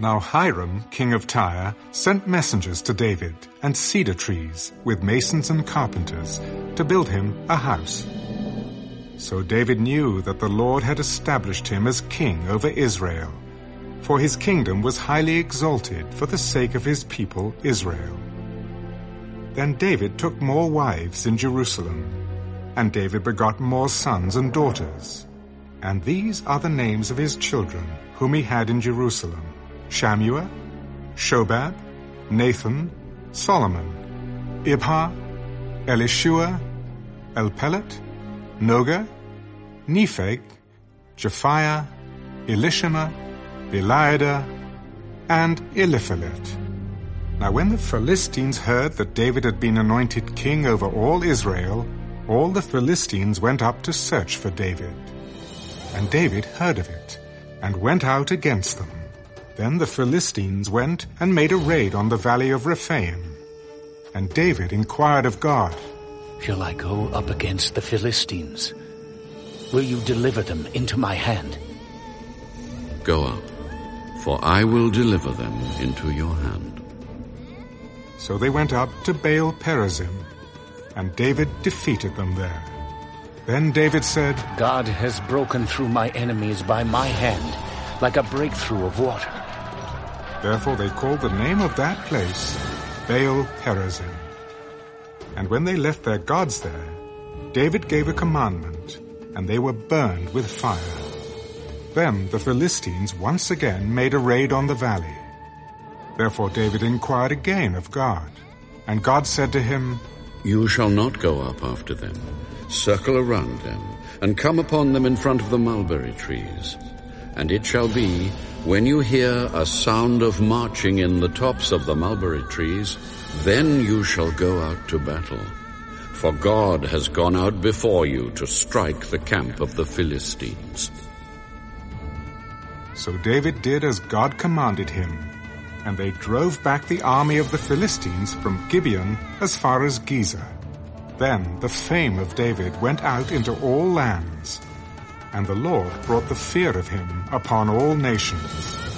Now Hiram, king of Tyre, sent messengers to David and cedar trees with masons and carpenters to build him a house. So David knew that the Lord had established him as king over Israel, for his kingdom was highly exalted for the sake of his people Israel. Then David took more wives in Jerusalem, and David begot more sons and daughters. And these are the names of his children, whom he had in Jerusalem. Shammua, Shobab, Nathan, Solomon, Ibhar, Elishua, Elpelet, Nogah, Nepheg, Japhia, Elishama, Eliada, and Eliphelet. Now when the Philistines heard that David had been anointed king over all Israel, all the Philistines went up to search for David. And David heard of it, and went out against them. Then the Philistines went and made a raid on the valley of Rephaim. And David inquired of God, Shall I go up against the Philistines? Will you deliver them into my hand? Go up, for I will deliver them into your hand. So they went up to Baal Perazim, and David defeated them there. Then David said, God has broken through my enemies by my hand, like a breakthrough of water. Therefore they called the name of that place Baal Perazim. And when they left their gods there, David gave a commandment, and they were burned with fire. Then the Philistines once again made a raid on the valley. Therefore David inquired again of God, and God said to him, You shall not go up after them. Circle around them, and come upon them in front of the mulberry trees. And it shall be, when you hear a sound of marching in the tops of the mulberry trees, then you shall go out to battle. For God has gone out before you to strike the camp of the Philistines. So David did as God commanded him, and they drove back the army of the Philistines from Gibeon as far as Gezer. Then the fame of David went out into all lands, and the Lord brought the fear of him upon all nations.